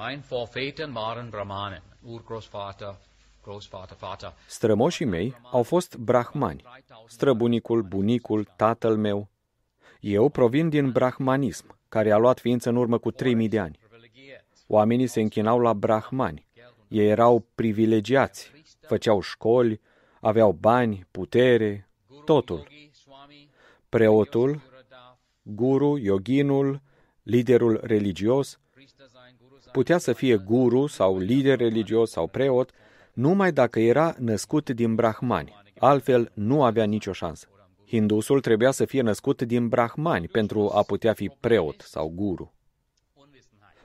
Mein Vorvätern waren Brahmanen, Urgroßvater, Großvater, Vater. Strămoșii mei au fost brahmani, străbunicul, bunicul, tatăl meu. Eu provin din brahmanism, care a luat ființă în urmă cu 3000 de ani. Oamenii se închinau la brahmani. Ei erau privilegiați, făceau școli, aveau bani, putere, totul. Preotul, guru, yoginul, liderul religios, putea să fie guru sau lider religios sau preot, numai dacă era născut din brahmani. Altfel, nu avea nicio șansă. Hindusul trebuia să fie născut din brahmani pentru a putea fi preot sau guru.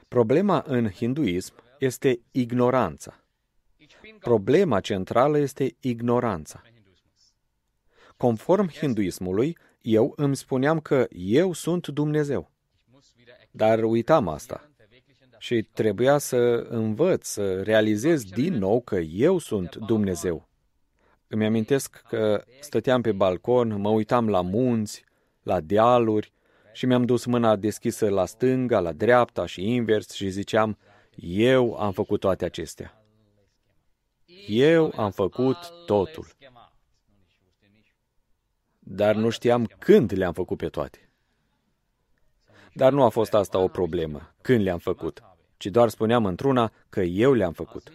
Problema în hinduism este ignoranța. Problema centrală este ignoranța. Conform hinduismului, eu îmi spuneam că eu sunt Dumnezeu. Dar uitam asta. Și trebuia să învăț, să realizez din nou că eu sunt Dumnezeu. Îmi amintesc că stăteam pe balcon, mă uitam la munți, la dealuri și mi-am dus mâna deschisă la stânga, la dreapta și invers și ziceam, eu am făcut toate acestea. Eu am făcut totul. Dar nu știam când le-am făcut pe toate. Dar nu a fost asta o problemă, când le-am făcut, ci doar spuneam într-una că eu le-am făcut.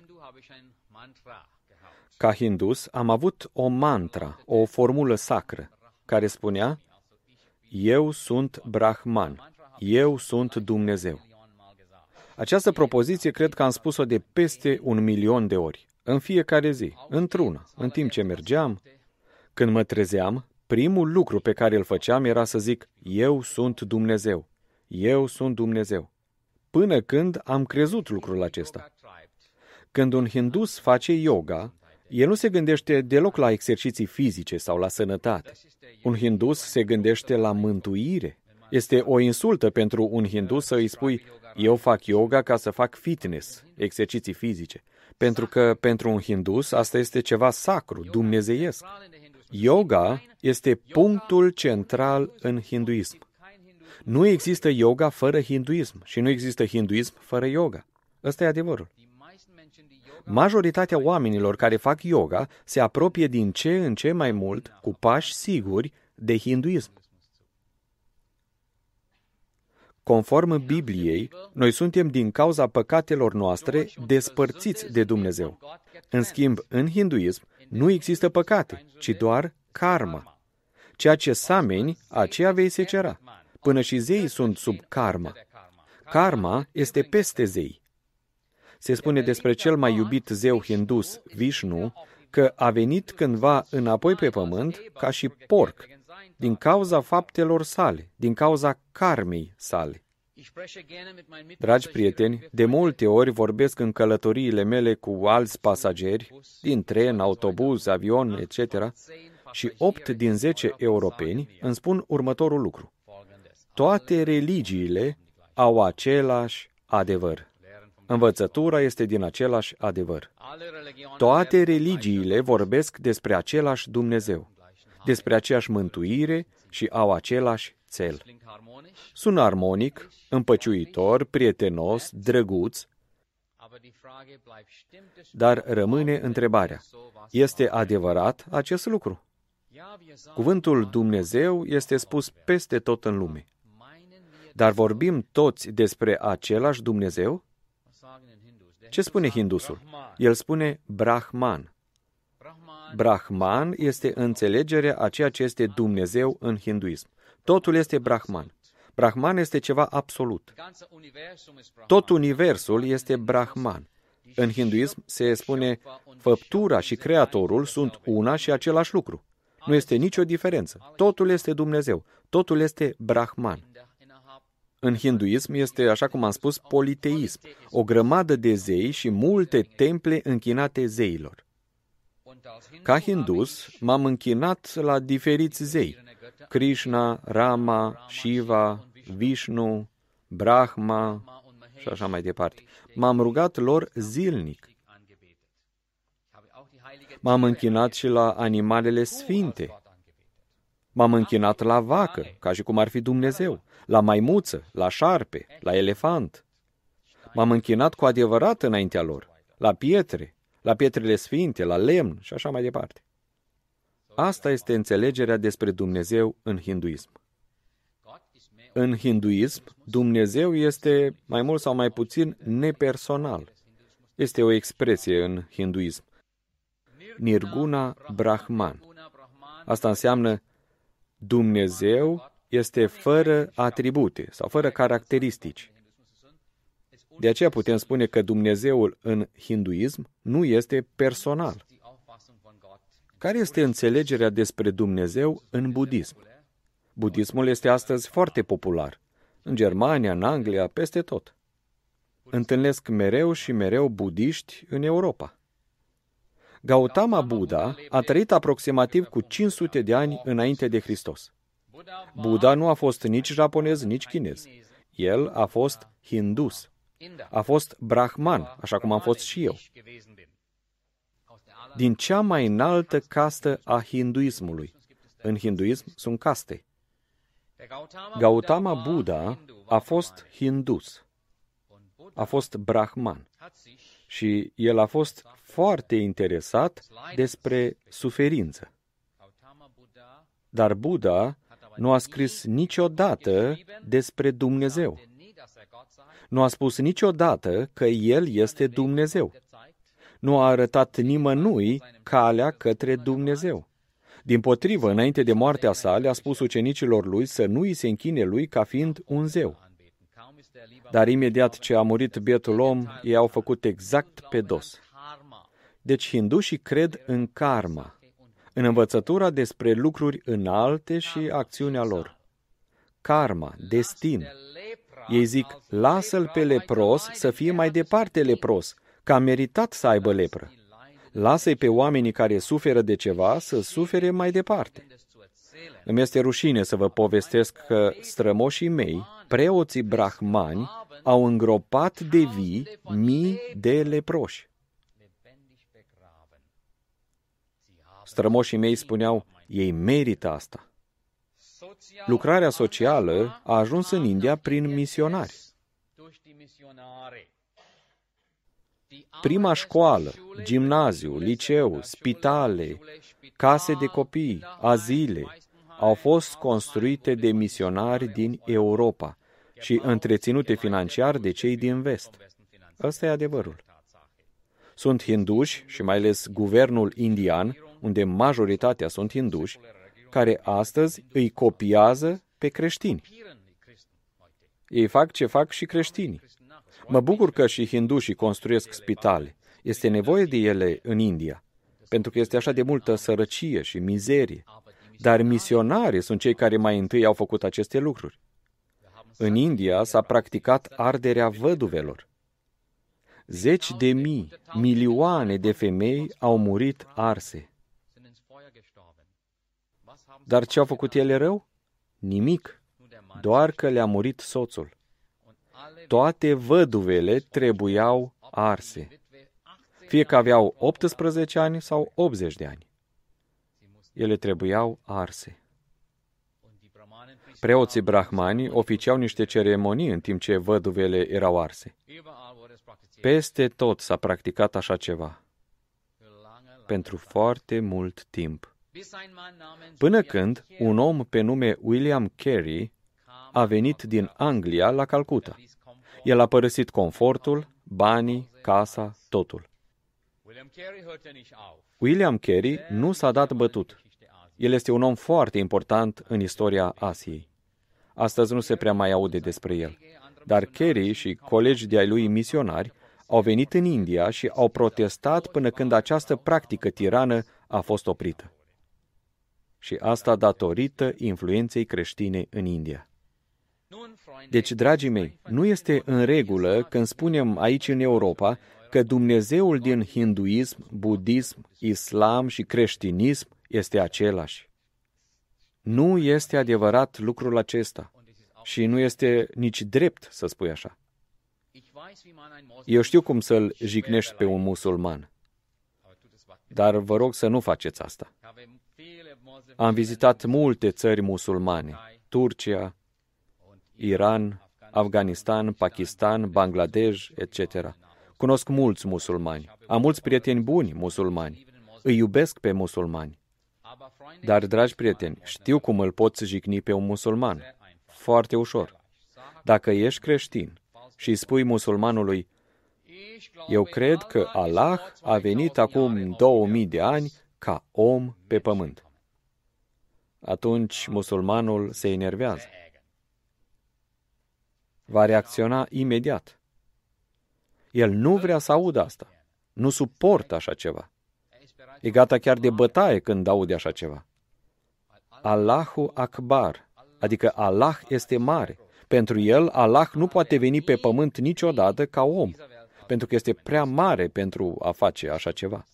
Ca hindus am avut o mantra, o formulă sacră, care spunea, Eu sunt Brahman, eu sunt Dumnezeu. Această propoziție cred că am spus-o de peste un milion de ori, în fiecare zi, într-una, în timp ce mergeam. Când mă trezeam, primul lucru pe care îl făceam era să zic, eu sunt Dumnezeu, eu sunt Dumnezeu. Până când am crezut lucrul acesta. Când un hindus face yoga, el nu se gândește deloc la exerciții fizice sau la sănătate. Un hindus se gândește la mântuire. Este o insultă pentru un hindus să îi spui, eu fac yoga ca să fac fitness, exerciții fizice. Pentru că pentru un hindus asta este ceva sacru, dumnezeiesc. Yoga este punctul central în hinduism. Nu există yoga fără hinduism și nu există hinduism fără yoga. Ăsta e adevărul. Majoritatea oamenilor care fac yoga se apropie din ce în ce mai mult, cu pași siguri, de hinduism. Conform Bibliei, noi suntem din cauza păcatelor noastre despărțiți de Dumnezeu. În schimb, în hinduism nu există păcate, ci doar karma. Ceea ce sameni, aceea vei secera. Până și zeii sunt sub karma. Karma este peste zei. Se spune despre cel mai iubit zeu hindus, Vishnu, că a venit cândva înapoi pe pământ ca și porc, din cauza faptelor sale, din cauza karmei sale. Dragi prieteni, de multe ori vorbesc în călătoriile mele cu alți pasageri, din tren, autobuz, avion, etc., și 8 din 10 europeni îmi spun următorul lucru. Toate religiile au același adevăr. Învățătura este din același adevăr. Toate religiile vorbesc despre același Dumnezeu, despre aceeași mântuire și au același cel. Sună armonic, împăciuitor, prietenos, drăguț, dar rămâne întrebarea. Este adevărat acest lucru? Cuvântul Dumnezeu este spus peste tot în lume. Dar vorbim toți despre același Dumnezeu? Ce spune hindusul? El spune Brahman. Brahman este înțelegerea a ceea ce este Dumnezeu în hinduism. Totul este Brahman. Brahman este ceva absolut. Tot universul este Brahman. În hinduism se spune făptura și creatorul sunt una și același lucru. Nu este nicio diferență. Totul este Dumnezeu. Totul este Brahman. În hinduism este, așa cum am spus, politeism, o grămadă de zei și multe temple închinate zeilor. Ca hindus, m-am închinat la diferiți zei, Krishna, Rama, Shiva, Vishnu, Brahma și așa mai departe. M-am rugat lor zilnic. M-am închinat și la animalele sfinte. M-am închinat la vacă, ca și cum ar fi Dumnezeu, la maimuță, la șarpe, la elefant. M-am închinat cu adevărat înaintea lor, la pietre, la pietrele sfinte, la lemn și așa mai departe. Asta este înțelegerea despre Dumnezeu în hinduism. În hinduism, Dumnezeu este mai mult sau mai puțin nepersonal. Este o expresie în hinduism. Nirguna Brahman. Asta înseamnă Dumnezeu este fără atribute sau fără caracteristici. De aceea putem spune că Dumnezeul în hinduism nu este personal. Care este înțelegerea despre Dumnezeu în budism? Budismul este astăzi foarte popular. În Germania, în Anglia, peste tot. Întâlnesc mereu și mereu budiști în Europa. Gautama Buddha a trăit aproximativ cu 500 de ani înainte de Hristos. Buddha nu a fost nici japonez, nici chinez. El a fost hindus. A fost brahman, așa cum am fost și eu. Din cea mai înaltă castă a hinduismului. În hinduism sunt caste. Gautama Buddha a fost hindus. A fost brahman. Și el a fost foarte interesat despre suferință. Dar Buddha nu a scris niciodată despre Dumnezeu. Nu a spus niciodată că El este Dumnezeu. Nu a arătat nimănui calea către Dumnezeu. Din potrivă, înainte de moartea sa, le-a spus ucenicilor lui să nu îi se închine lui ca fiind un zeu. Dar imediat ce a murit bietul om, ei au făcut exact pe dos. Deci hindușii cred în karma, în învățătura despre lucruri înalte și acțiunea lor. Karma, destin. Ei zic, lasă-l pe lepros să fie mai departe lepros, că a meritat să aibă lepră. Lasă-i pe oamenii care suferă de ceva să sufere mai departe. Îmi este rușine să vă povestesc că strămoșii mei, preoții brahmani, au îngropat de vii mii de leproși. Strămoșii mei spuneau, ei merită asta. Lucrarea socială a ajuns în India prin misionari. Prima școală, gimnaziu, liceu, spitale, case de copii, azile, au fost construite de misionari din Europa și întreținute financiar de cei din vest. Ăsta e adevărul. Sunt hinduși și mai ales guvernul indian unde majoritatea sunt hinduși, care astăzi îi copiază pe creștini. Ei fac ce fac și creștinii. Mă bucur că și hindușii construiesc spitale. Este nevoie de ele în India, pentru că este așa de multă sărăcie și mizerie. Dar misionarii sunt cei care mai întâi au făcut aceste lucruri. În India s-a practicat arderea văduvelor. Zeci de mii, milioane de femei au murit arse. Dar ce au făcut ele rău? Nimic, doar că le-a murit soțul. Toate văduvele trebuiau arse, fie că aveau 18 ani sau 80 de ani. Ele trebuiau arse. Preoții brahmani oficiau niște ceremonii în timp ce văduvele erau arse. Peste tot s-a practicat așa ceva. Pentru foarte mult timp. Până când un om pe nume William Carey a venit din Anglia la Calcuta. El a părăsit confortul, banii, casa, totul. William Carey nu s-a dat bătut. El este un om foarte important în istoria Asiei. Astăzi nu se prea mai aude despre el. Dar Carey și colegi de-ai lui misionari au venit în India și au protestat până când această practică tirană a fost oprită și asta datorită influenței creștine în India. Deci, dragii mei, nu este în regulă când spunem aici în Europa că Dumnezeul din hinduism, budism, islam și creștinism este același. Nu este adevărat lucrul acesta și nu este nici drept să spui așa. Eu știu cum să-l jignești pe un musulman, dar vă rog să nu faceți asta. Am vizitat multe țări musulmane, Turcia, Iran, Afganistan, Pakistan, Bangladesh, etc. Cunosc mulți musulmani. Am mulți prieteni buni musulmani. Îi iubesc pe musulmani. Dar, dragi prieteni, știu cum îl poți jigni pe un musulman. Foarte ușor. Dacă ești creștin și îi spui musulmanului, eu cred că Allah a venit acum 2000 de ani ca om pe pământ. Atunci musulmanul se enervează. Va reacționa imediat. El nu vrea să audă asta. Nu suportă așa ceva. E gata chiar de bătaie când aude așa ceva. Allahu Akbar, adică Allah este mare. Pentru el, Allah nu poate veni pe pământ niciodată ca om, pentru că este prea mare pentru a face așa ceva.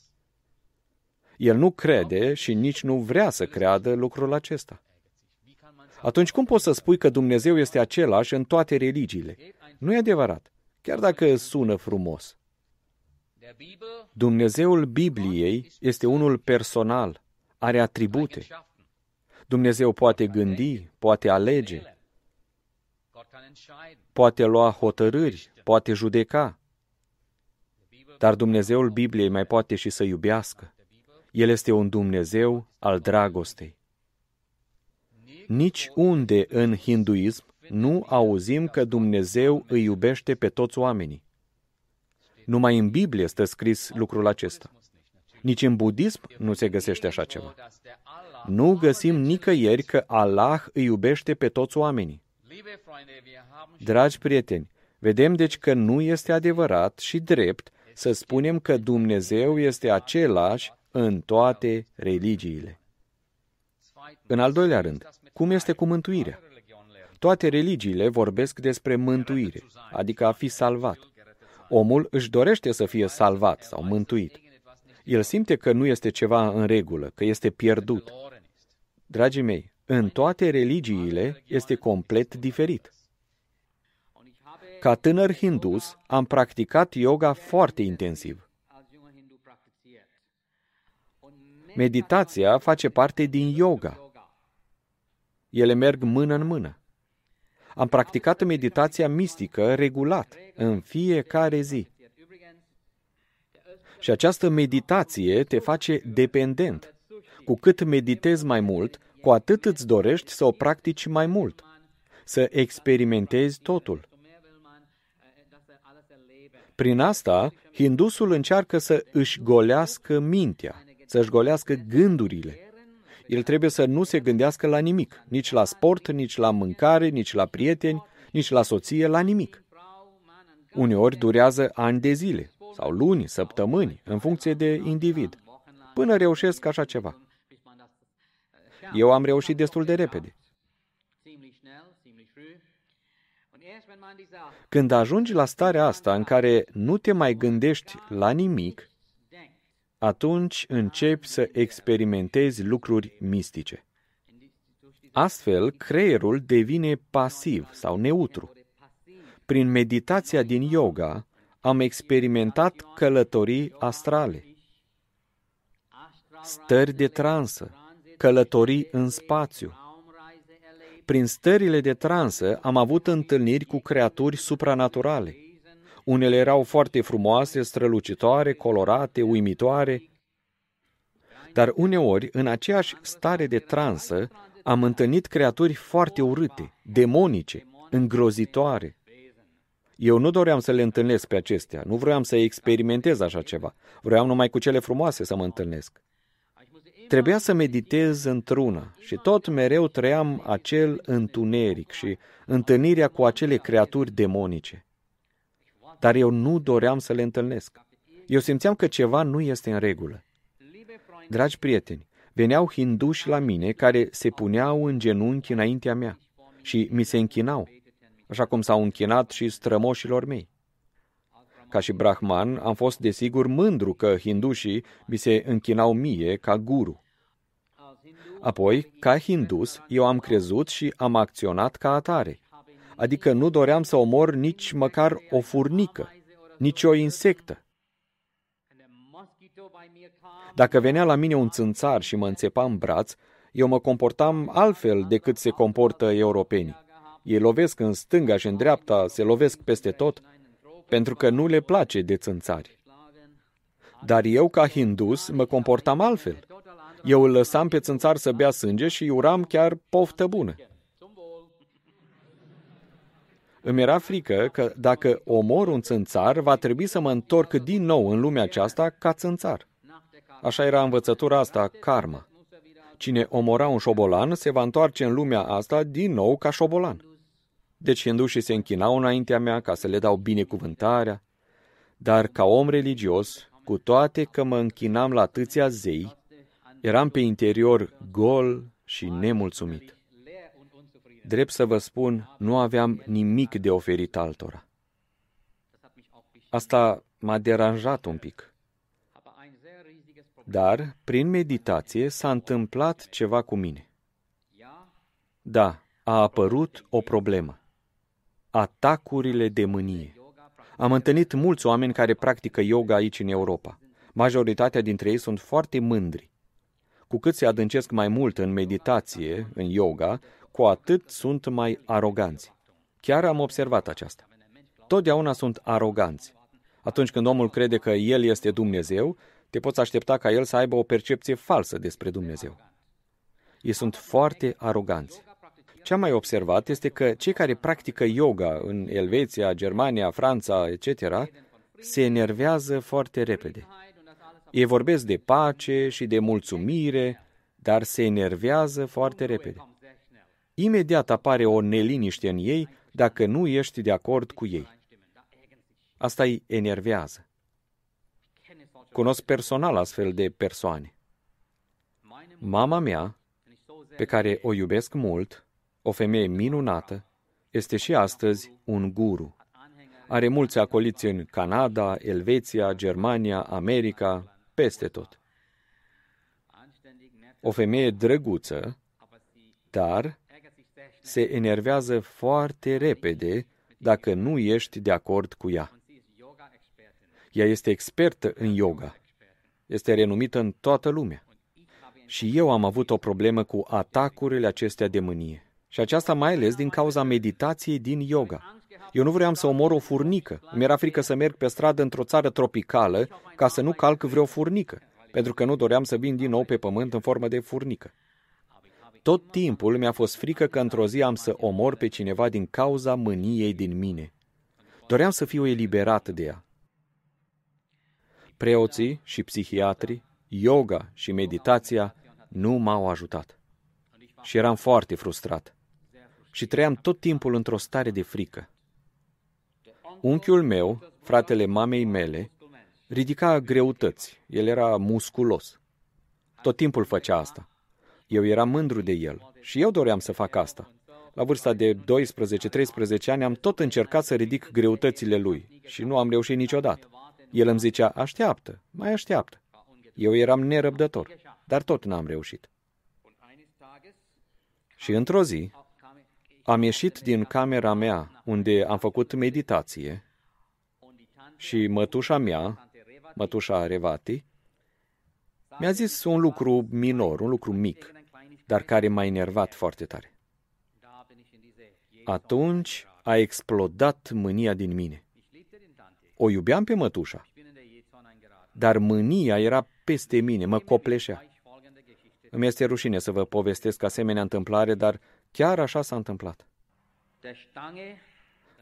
El nu crede și nici nu vrea să creadă lucrul acesta. Atunci cum poți să spui că Dumnezeu este același în toate religiile? Nu e adevărat, chiar dacă sună frumos. Dumnezeul Bibliei este unul personal, are atribute. Dumnezeu poate gândi, poate alege, poate lua hotărâri, poate judeca. Dar Dumnezeul Bibliei mai poate și să iubească. El este un Dumnezeu al dragostei. Nici unde în hinduism nu auzim că Dumnezeu îi iubește pe toți oamenii. Numai în Biblie stă scris lucrul acesta. Nici în budism nu se găsește așa ceva. Nu găsim nicăieri că Allah îi iubește pe toți oamenii. Dragi prieteni, vedem deci că nu este adevărat și drept să spunem că Dumnezeu este același în toate religiile. În al doilea rând, cum este cu mântuirea? Toate religiile vorbesc despre mântuire, adică a fi salvat. Omul își dorește să fie salvat sau mântuit. El simte că nu este ceva în regulă, că este pierdut. Dragii mei, în toate religiile este complet diferit. Ca tânăr hindus, am practicat yoga foarte intensiv. Meditația face parte din yoga. Ele merg mână în mână. Am practicat meditația mistică regulat, în fiecare zi. Și această meditație te face dependent. Cu cât meditezi mai mult, cu atât îți dorești să o practici mai mult, să experimentezi totul. Prin asta, hindusul încearcă să își golească mintea, să își golească gândurile. El trebuie să nu se gândească la nimic, nici la sport, nici la mâncare, nici la prieteni, nici la soție, la nimic. Uneori durează ani de zile, sau luni, săptămâni, în funcție de individ, până reușesc așa ceva. Eu am reușit destul de repede. Când ajungi la starea asta în care nu te mai gândești la nimic, atunci începi să experimentezi lucruri mistice. Astfel, creierul devine pasiv sau neutru. Prin meditația din yoga am experimentat călătorii astrale, stări de transă, călătorii în spațiu. Prin stările de transă am avut întâlniri cu creaturi supranaturale. Unele erau foarte frumoase, strălucitoare, colorate, uimitoare, dar uneori, în aceeași stare de transă, am întâlnit creaturi foarte urâte, demonice, îngrozitoare. Eu nu doream să le întâlnesc pe acestea, nu vroiam să experimentez așa ceva, vroiam numai cu cele frumoase să mă întâlnesc. Trebuia să meditez într-una și tot mereu trăiam acel întuneric și întâlnirea cu acele creaturi demonice. Dar eu nu doream să le întâlnesc. Eu simțeam că ceva nu este în regulă. Dragi prieteni, veneau hinduși la mine care se puneau în genunchi înaintea mea și mi se închinau, așa cum s-au închinat și strămoșilor mei. Ca și brahman, am fost desigur mândru că hindușii mi se închinau mie ca guru. Apoi, ca hindus, eu am crezut și am acționat ca atare, adică nu doream să omor nici măcar o furnică, nici o insectă. Dacă venea la mine un țânțar și mă înțepa în braț, eu mă comportam altfel decât se comportă europenii. Ei lovesc în stânga și în dreapta, se lovesc peste tot, pentru că nu le place de țânțari. Dar eu, ca hindus, mă comportam altfel. Eu îl lăsam pe țânțar să bea sânge și îi uram chiar poftă bună. Îmi era frică că dacă omor un țânțar, va trebui să mă întorc din nou în lumea aceasta ca țânțar. Așa era învățătura asta, karma. Cine omora un șobolan se va întoarce în lumea asta din nou ca șobolan. Deci hindușii se închinau înaintea mea ca să le dau binecuvântarea, dar ca om religios, cu toate că mă închinam la atâția zei, eram pe interior gol și nemulțumit. Drept să vă spun, nu aveam nimic de oferit altora. Asta m-a deranjat un pic. Dar, prin meditație, s-a întâmplat ceva cu mine. Da, a apărut o problemă. Atacurile de mânie. Am întâlnit mulți oameni care practică yoga aici în Europa. Majoritatea dintre ei sunt foarte mândri. Cu cât se adâncesc mai mult în meditație, în yoga, cu atât sunt mai aroganți. Chiar am observat aceasta. Totdeauna sunt aroganți. Atunci când omul crede că el este Dumnezeu, te poți aștepta ca el să aibă o percepție falsă despre Dumnezeu. Ei sunt foarte aroganți. Ce am mai observat este că cei care practică yoga în Elveția, Germania, Franța, etc., se enervează foarte repede. Ei vorbesc de pace și de mulțumire, dar se enervează foarte repede. Imediat apare o neliniște în ei dacă nu ești de acord cu ei. Asta îi enervează. Cunosc personal astfel de persoane. Mama mea, pe care o iubesc mult, o femeie minunată, este și astăzi un guru. Are mulți acoliți în Canada, Elveția, Germania, America, peste tot. O femeie drăguță, dar se enervează foarte repede dacă nu ești de acord cu ea. Ea este expertă în yoga. Este renumită în toată lumea. Și eu am avut o problemă cu atacurile acestea de mânie. Și aceasta mai ales din cauza meditației din yoga. Eu nu vreau să omor o furnică. Mi era frică să merg pe stradă într-o țară tropicală ca să nu calc vreo furnică, pentru că nu doream să vin din nou pe pământ în formă de furnică. Tot timpul mi-a fost frică că într-o zi am să omor pe cineva din cauza mâniei din mine. Doream să fiu eliberat de ea. Preoții și psihiatrii, yoga și meditația nu m-au ajutat. Și eram foarte frustrat. Și trăiam tot timpul într-o stare de frică. Unchiul meu, fratele mamei mele, ridica greutăți. El era musculos. Tot timpul făcea asta. Eu eram mândru de el și eu doream să fac asta. La vârsta de 12-13 ani am tot încercat să ridic greutățile lui și nu am reușit niciodată. El îmi zicea, așteaptă, mai așteaptă. Eu eram nerăbdător, dar tot n-am reușit. Și într-o zi, am ieșit din camera mea, unde am făcut meditație, și mătușa mea, mătușa Revati, mi-a zis un lucru minor, un lucru mic, dar care m-a enervat foarte tare. Atunci a explodat mânia din mine. O iubeam pe mătușa, dar mânia era peste mine, mă copleșea. Îmi este rușine să vă povestesc asemenea întâmplare, dar chiar așa s-a întâmplat.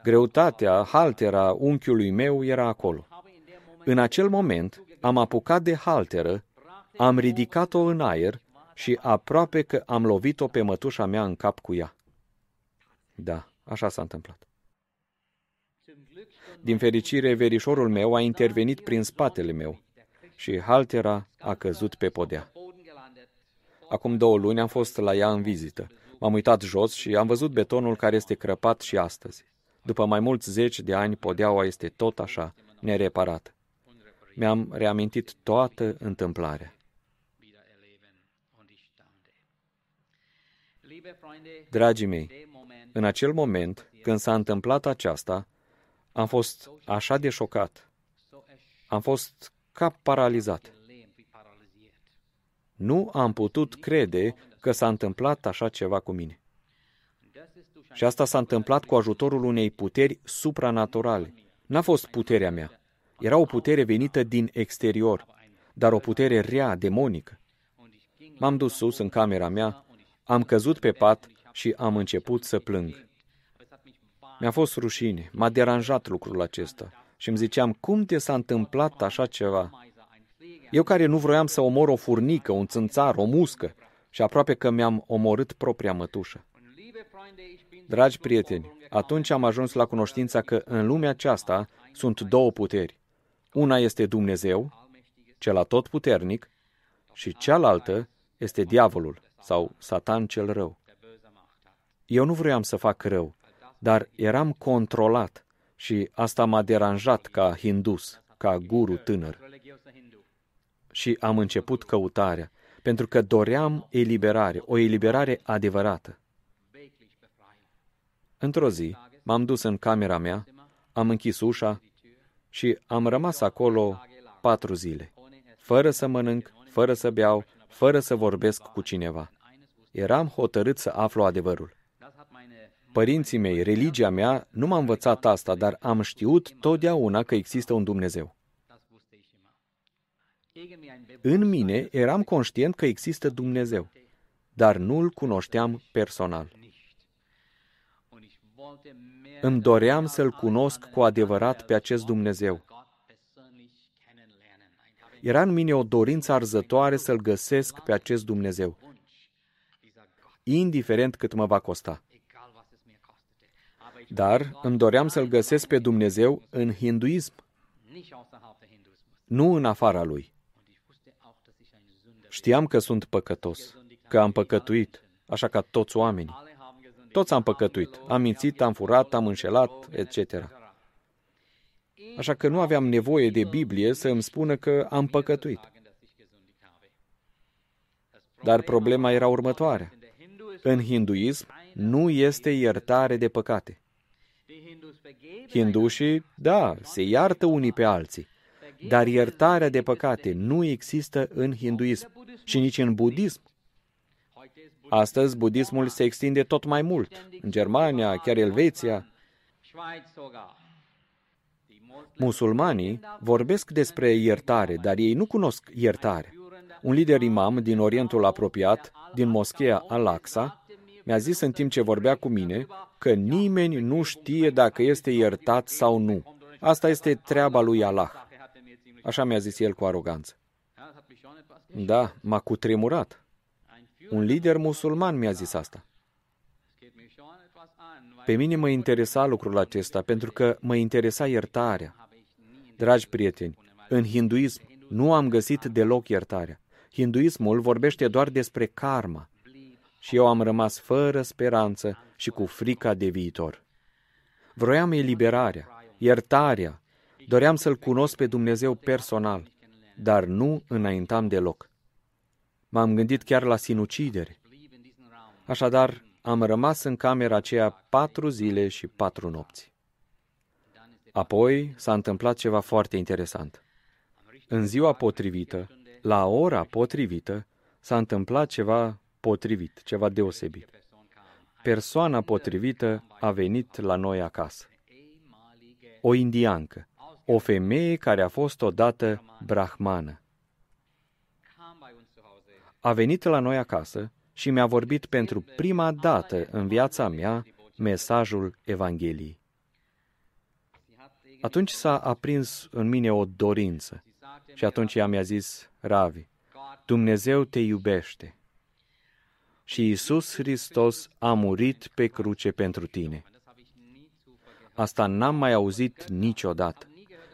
Greutatea, haltera unchiului meu era acolo. În acel moment am apucat de halteră, am ridicat-o în aer și aproape că am lovit-o pe mătușa mea în cap cu ea. Da, așa s-a întâmplat. Din fericire, verișorul meu a intervenit prin spatele meu și haltera a căzut pe podea. Acum două luni am fost la ea în vizită. M-am uitat jos și am văzut betonul care este crăpat și astăzi. După mai mulți zeci de ani, podeaua este tot așa, nereparată. Mi-am reamintit toată întâmplarea. Dragii mei, în acel moment, când s-a întâmplat aceasta, am fost așa de șocat. Am fost ca paralizat. Nu am putut crede că s-a întâmplat așa ceva cu mine. Și asta s-a întâmplat cu ajutorul unei puteri supranaturale. N-a fost puterea mea. Era o putere venită din exterior, dar o putere rea, demonică. M-am dus sus în camera mea, am căzut pe pat și am început să plâng. Mi-a fost rușine, m-a deranjat lucrul acesta și îmi ziceam, cum te s-a întâmplat așa ceva? Eu care nu vroiam să omor o furnică, un țânțar, o muscă și aproape că mi-am omorât propria mătușă. Dragi prieteni, atunci am ajuns la cunoștința că în lumea aceasta sunt două puteri. Una este Dumnezeu, cel atotputernic, și cealaltă este diavolul sau Satan cel rău. Eu nu vroiam să fac rău, dar eram controlat și asta m-a deranjat ca hindus, ca guru tânăr. Și am început căutarea, pentru că doream eliberare, o eliberare adevărată. Într-o zi, m-am dus în camera mea, am închis ușa și am rămas acolo patru zile, fără să mănânc, fără să beau, fără să vorbesc cu cineva. Eram hotărât să aflu adevărul. Părinții mei, religia mea, nu m-a învățat asta, dar am știut totdeauna că există un Dumnezeu. În mine eram conștient că există Dumnezeu, dar nu-L cunoșteam personal. Îmi doream să-L cunosc cu adevărat pe acest Dumnezeu. Era în mine o dorință arzătoare să-L găsesc pe acest Dumnezeu, indiferent cât mă va costa. Dar îmi doream să-L găsesc pe Dumnezeu în hinduism, nu în afara lui. Știam că sunt păcătos, că am păcătuit, așa ca toți oamenii. Toți am păcătuit, am mințit, am furat, am înșelat, etc. Așa că nu aveam nevoie de Biblie să îmi spună că am păcătuit. Dar problema era următoarea. În hinduism nu este iertare de păcate. Hindușii, da, se iartă unii pe alții, dar iertarea de păcate nu există în hinduism și nici în budism. Astăzi, budismul se extinde tot mai mult. În Germania, chiar Elveția. Musulmanii vorbesc despre iertare, dar ei nu cunosc iertare. Un lider imam din Orientul apropiat, din moscheea Al-Aqsa, mi-a zis în timp ce vorbea cu mine că nimeni nu știe dacă este iertat sau nu. Asta este treaba lui Allah. Așa mi-a zis el cu aroganță. Da, m-a cutremurat. Un lider musulman mi-a zis asta. Pe mine mă interesa lucrul acesta, pentru că mă interesa iertarea. Dragi prieteni, în hinduism nu am găsit deloc iertarea. Hinduismul vorbește doar despre karma. Și eu am rămas fără speranță și cu frica de viitor. Vroiam eliberarea, iertarea, doream să-L cunosc pe Dumnezeu personal, dar nu înaintam deloc. M-am gândit chiar la sinucidere. Așadar, am rămas în camera aceea patru zile și patru nopți. Apoi s-a întâmplat ceva foarte interesant. În ziua potrivită, la ora potrivită, s-a întâmplat ceva potrivit, ceva deosebit. Persoana potrivită a venit la noi acasă. O indiancă, o femeie care a fost odată brahmană. A venit la noi acasă și mi-a vorbit pentru prima dată în viața mea mesajul Evangheliei. Atunci s-a aprins în mine o dorință și atunci ea mi-a zis, Ravi, Dumnezeu te iubește și Isus Hristos a murit pe cruce pentru tine. Asta n-am mai auzit niciodată.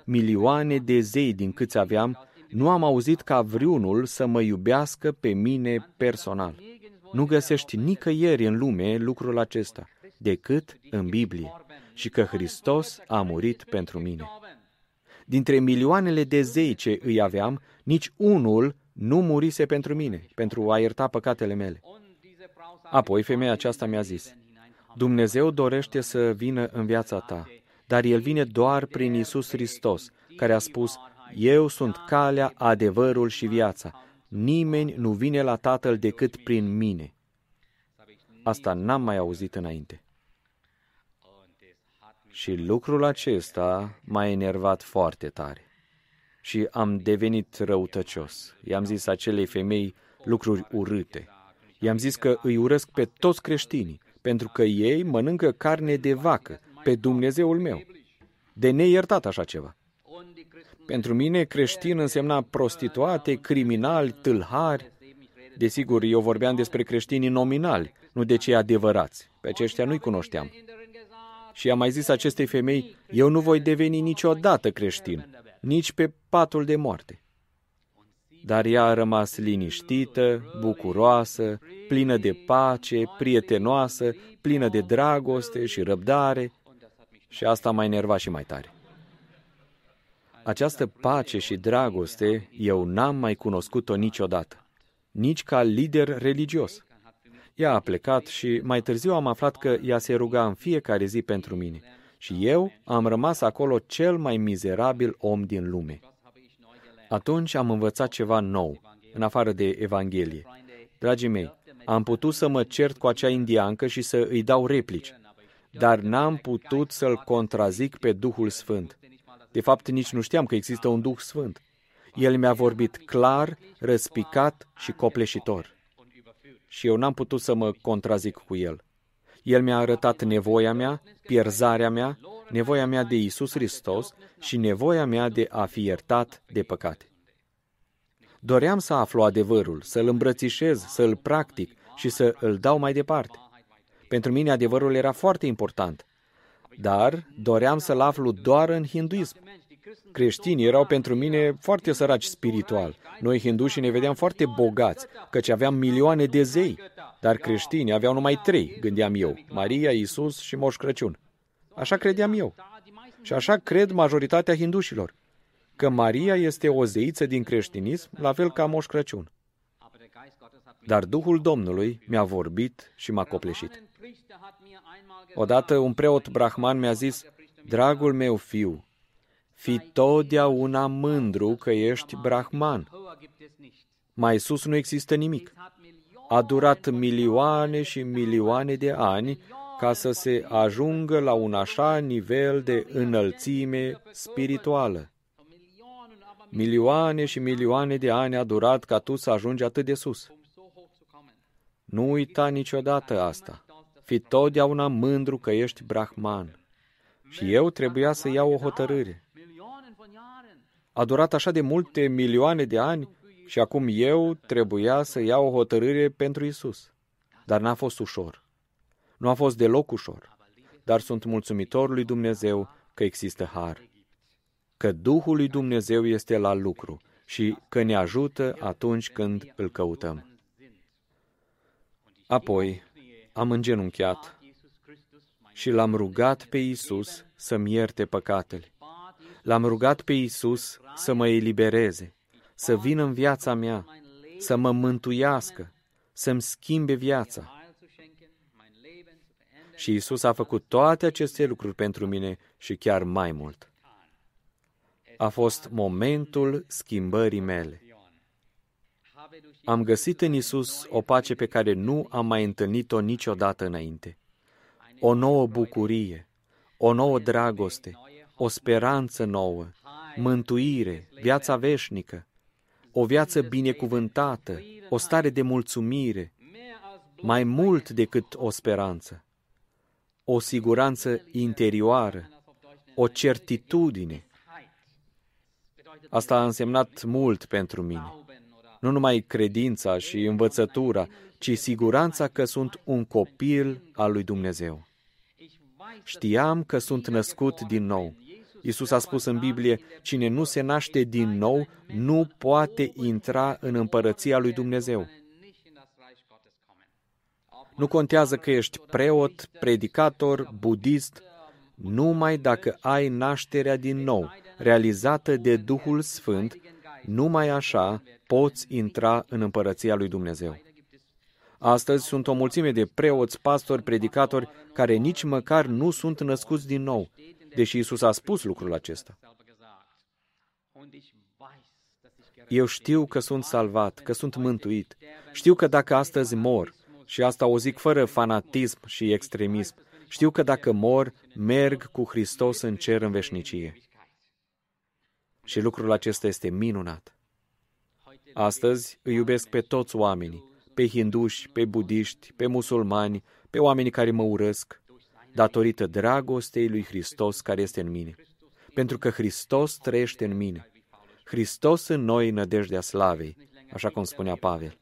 Milioane de zei din câți aveam, nu am auzit ca vreunul să mă iubească pe mine personal. Nu găsești nicăieri în lume lucrul acesta, decât în Biblie, și că Hristos a murit pentru mine. Dintre milioanele de zei ce îi aveam, nici unul nu murise pentru mine, pentru a ierta păcatele mele. Apoi femeia aceasta mi-a zis, Dumnezeu dorește să vină în viața ta, dar El vine doar prin Isus Hristos, care a spus, Eu sunt calea, adevărul și viața. Nimeni nu vine la Tatăl decât prin mine. Asta n-am mai auzit înainte. Și lucrul acesta m-a enervat foarte tare. Și am devenit răutăcios. I-am zis acelei femei lucruri urâte. I-am zis că îi urăsc pe toți creștinii, pentru că ei mănâncă carne de vacă, pe Dumnezeul meu. De neiertat așa ceva. Pentru mine, creștin însemna prostituate, criminali, tâlhari. Desigur, eu vorbeam despre creștinii nominali, nu de cei adevărați. Pe aceștia nu-i cunoșteam. Și am mai zis acestei femei, eu nu voi deveni niciodată creștin, nici pe patul de moarte. Dar ea a rămas liniștită, bucuroasă, plină de pace, prietenoasă, plină de dragoste și răbdare și asta m-a enervat și mai tare. Această pace și dragoste eu n-am mai cunoscut-o niciodată, nici ca lider religios. Ea a plecat și mai târziu am aflat că ea se ruga în fiecare zi pentru mine și eu am rămas acolo cel mai mizerabil om din lume. Atunci am învățat ceva nou, în afară de Evanghelie. Dragii mei, am putut să mă cert cu acea indiancă și să îi dau replici, dar n-am putut să-l contrazic pe Duhul Sfânt. De fapt, nici nu știam că există un Duh Sfânt. El mi-a vorbit clar, răspicat și copleșitor. Și eu n-am putut să mă contrazic cu el. El mi-a arătat nevoia mea, pierzarea mea, nevoia mea de Isus Hristos și nevoia mea de a fi iertat de păcate. Doream să aflu adevărul, să-l îmbrățișez, să-l practic și să îl dau mai departe. Pentru mine adevărul era foarte important, dar doream să-l aflu doar în hinduism. Creștinii erau pentru mine foarte săraci spiritual. Noi hindușii ne vedeam foarte bogați, căci aveam milioane de zei, dar creștinii aveau numai trei, gândeam eu, Maria, Isus și Moș Crăciun. Așa credeam eu. Și așa cred majoritatea hindușilor, că Maria este o zeiță din creștinism, la fel ca Moș Crăciun. Dar Duhul Domnului mi-a vorbit și m-a copleșit. Odată un preot brahman mi-a zis, Dragul meu fiu, fi totdeauna mândru că ești brahman. Mai sus nu există nimic. A durat milioane și milioane de ani ca să se ajungă la un așa nivel de înălțime spirituală. Milioane și milioane de ani a durat ca tu să ajungi atât de sus. Nu uita niciodată asta. Fi totdeauna mândru că ești brahman. Și eu trebuia să iau o hotărâre. A durat așa de multe milioane de ani și acum eu trebuia să iau o hotărâre pentru Isus. Dar n-a fost ușor. Nu a fost deloc ușor. Dar sunt mulțumitor lui Dumnezeu că există har. Că Duhul lui Dumnezeu este la lucru și că ne ajută atunci când îl căutăm. Apoi am îngenunchiat și l-am rugat pe Isus să-mi ierte păcatele. L-am rugat pe Isus să mă elibereze, să vină în viața mea, să mă mântuiască, să-mi schimbe viața. Și Isus a făcut toate aceste lucruri pentru mine și chiar mai mult. A fost momentul schimbării mele. Am găsit în Isus o pace pe care nu am mai întâlnit-o niciodată înainte. O nouă bucurie, o nouă dragoste, o speranță nouă, mântuire, viața veșnică, o viață binecuvântată, o stare de mulțumire, mai mult decât o speranță, o siguranță interioară, o certitudine. Asta a însemnat mult pentru mine. Nu numai credința și învățătura, ci siguranța că sunt un copil al lui Dumnezeu. Știam că sunt născut din nou. Isus a spus în Biblie, cine nu se naște din nou, nu poate intra în împărăția lui Dumnezeu. Nu contează că ești preot, predicator, budist, numai dacă ai nașterea din nou, realizată de Duhul Sfânt, numai așa poți intra în împărăția lui Dumnezeu. Astăzi sunt o mulțime de preoți, pastori, predicatori care nici măcar nu sunt născuți din nou, deși Isus a spus lucrul acesta. Eu știu că sunt salvat, că sunt mântuit. Știu că dacă astăzi mor, și asta o zic fără fanatism și extremism, Știu că dacă mor, merg cu Hristos în cer în veșnicie. Și lucrul acesta este minunat. Astăzi îi iubesc pe toți oamenii, pe hinduși, pe budiști, pe musulmani, pe oamenii care mă urăsc, datorită dragostei lui Hristos care este în mine. Pentru că Hristos trăiește în mine. Hristos în noi nădejdea slavei, așa cum spunea Pavel.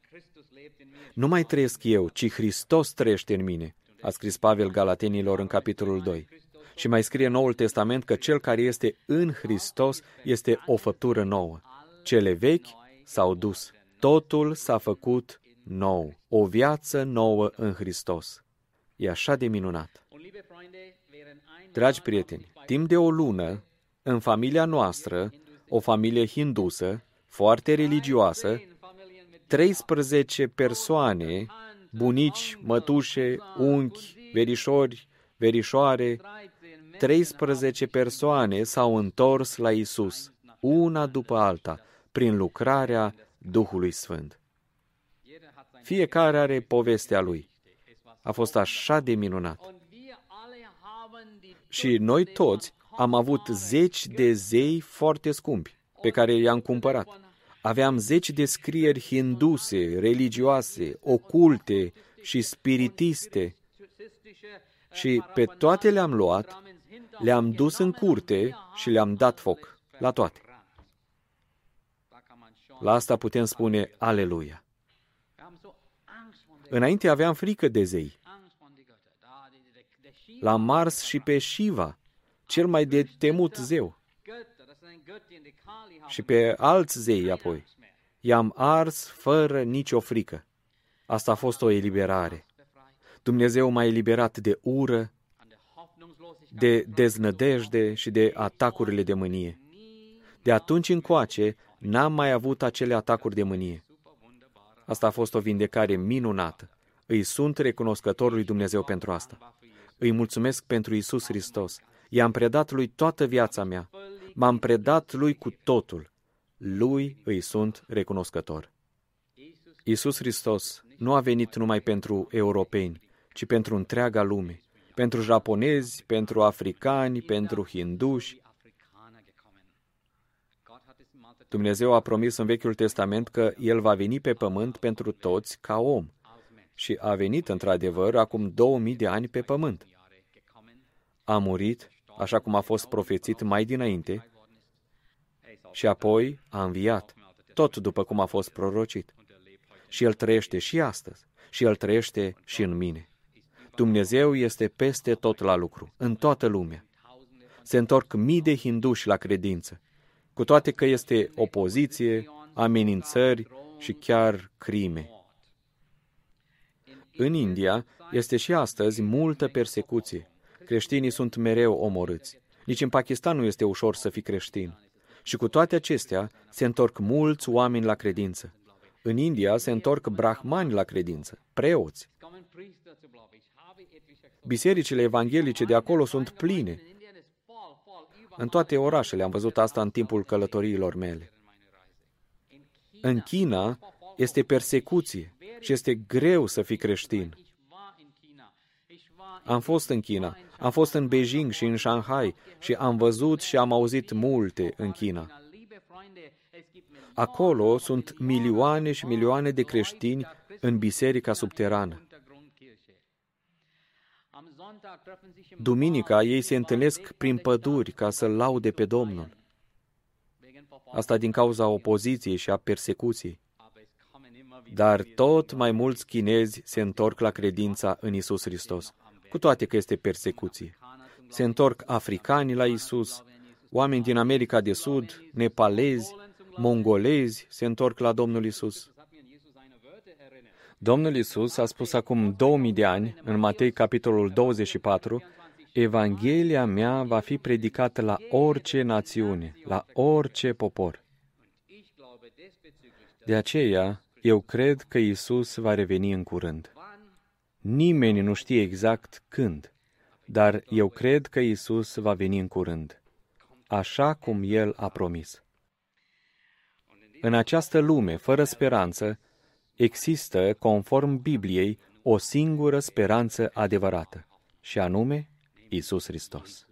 Nu mai trăiesc eu, ci Hristos trăiește în mine, a scris Pavel Galatenilor în capitolul 2. Și mai scrie Noul Testament că cel care este în Hristos este o făptură nouă. Cele vechi s-au dus. Totul s-a făcut nou. O viață nouă în Hristos. E așa de minunat. Dragi prieteni, timp de o lună, în familia noastră, o familie hindusă, foarte religioasă, 13 persoane, bunici, mătușe, unchi, verișori, verișoare, 13 persoane s-au întors la Isus, una după alta, prin lucrarea Duhului Sfânt. Fiecare are povestea lui. A fost așa de minunat. Și noi toți am avut zeci de zei foarte scumpi pe care i-am cumpărat. Aveam zeci de scrieri hinduse, religioase, oculte și spiritiste. Și pe toate le-am luat, le-am dus în curte și le-am dat foc la toate. La asta putem spune Aleluia. Înainte aveam frică de zei. La Mars și pe Shiva, cel mai de temut zeu. Și pe alți zei apoi. I-am ars fără nicio frică. Asta a fost o eliberare. Dumnezeu m-a eliberat de ură, de deznădejde și de atacurile de mânie. De atunci încoace, n-am mai avut acele atacuri de mânie. Asta a fost o vindecare minunată. Îi sunt recunoscător lui Dumnezeu pentru asta. Îi mulțumesc pentru Isus Hristos. I-am predat lui toată viața mea. M-am predat lui cu totul. Lui îi sunt recunoscător. Isus Hristos nu a venit numai pentru europeni, ci pentru întreaga lume, pentru japonezi, pentru africani, pentru hinduși. Dumnezeu a promis în Vechiul Testament că El va veni pe pământ pentru toți ca om. Și a venit într-adevăr acum 2000 de ani pe pământ. A murit, așa cum a fost profețit mai dinainte, și apoi a înviat, tot după cum a fost prorocit. Și El trăiește și astăzi, și El trăiește și în mine. Dumnezeu este peste tot la lucru, în toată lumea. Se întorc mii de hinduși la credință, cu toate că este opoziție, amenințări și chiar crime. În India este și astăzi multă persecuție. Creștinii sunt mereu omorâți. Nici în Pakistan nu este ușor să fii creștin. Și cu toate acestea, se întorc mulți oameni la credință. În India se întorc brahmani la credință, preoți. Bisericile evanghelice de acolo sunt pline. În toate orașele am văzut asta în timpul călătoriilor mele. În China este persecuție și este greu să fii creștin. Am fost în China, am fost în Beijing și în Shanghai și am văzut și am auzit multe în China. Acolo sunt milioane și milioane de creștini în biserica subterană. Duminica ei se întâlnesc prin păduri ca să laude pe Domnul. Asta din cauza opoziției și a persecuției. Dar tot mai mulți chinezi se întorc la credința în Isus Hristos, cu toate că este persecuție. Se întorc africani la Isus, oameni din America de Sud, nepalezi, mongolezi se întorc la Domnul Isus. Domnul Isus a spus acum 2000 de ani, în Matei capitolul 24, Evanghelia mea va fi predicată la orice națiune, la orice popor. De aceea, eu cred că Isus va reveni în curând. Nimeni nu știe exact când, dar eu cred că Isus va veni în curând, așa cum El a promis. În această lume fără speranță, există, conform Bibliei, o singură speranță adevărată, și anume Isus Hristos.